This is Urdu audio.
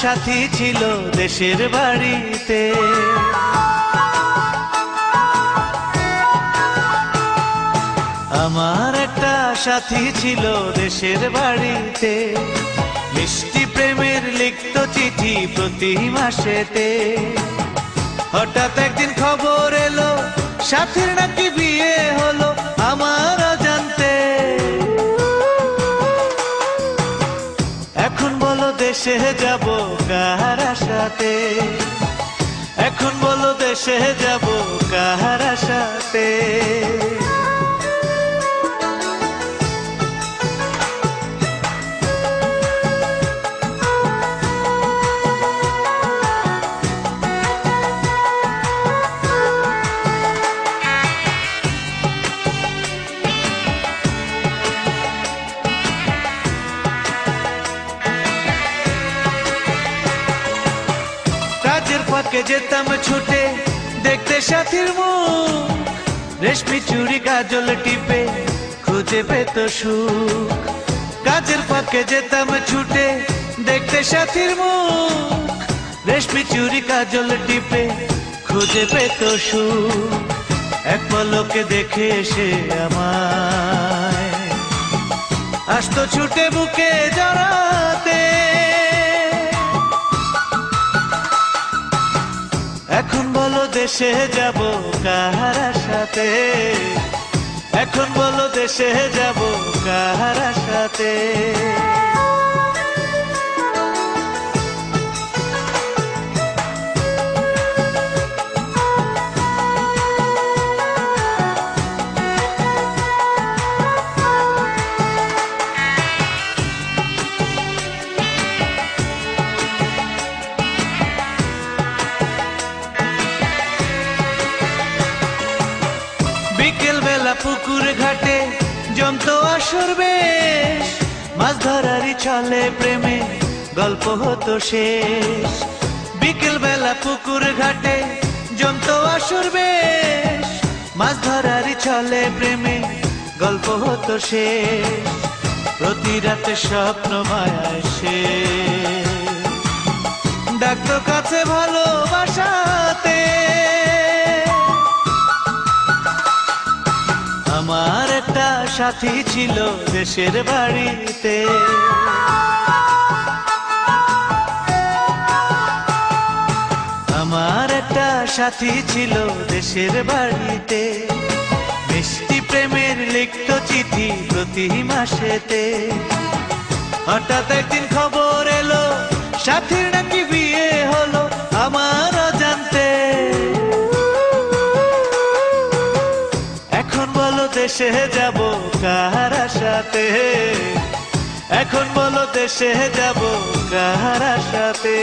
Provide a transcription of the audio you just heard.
ساتھی ہمارے ہٹا ایک دن خبر ساتھ نکل ہمارا جانتے اک بول دیشے ج سب کار رشمی چوری کا جل ٹیپے کھجے پے تو سو لوکے دیکھے چھٹے بکے جبکہ ساتے اکن بولو دشے جہارا ساتے جمت آسر بے مسار ہی چلے گلپ شیش رات سپن میر ڈاک مشتی چی مسے ہٹا ایک دن خبر ایل ساتھ ہمارے جہارا ساتے ایسے جہارا ساتے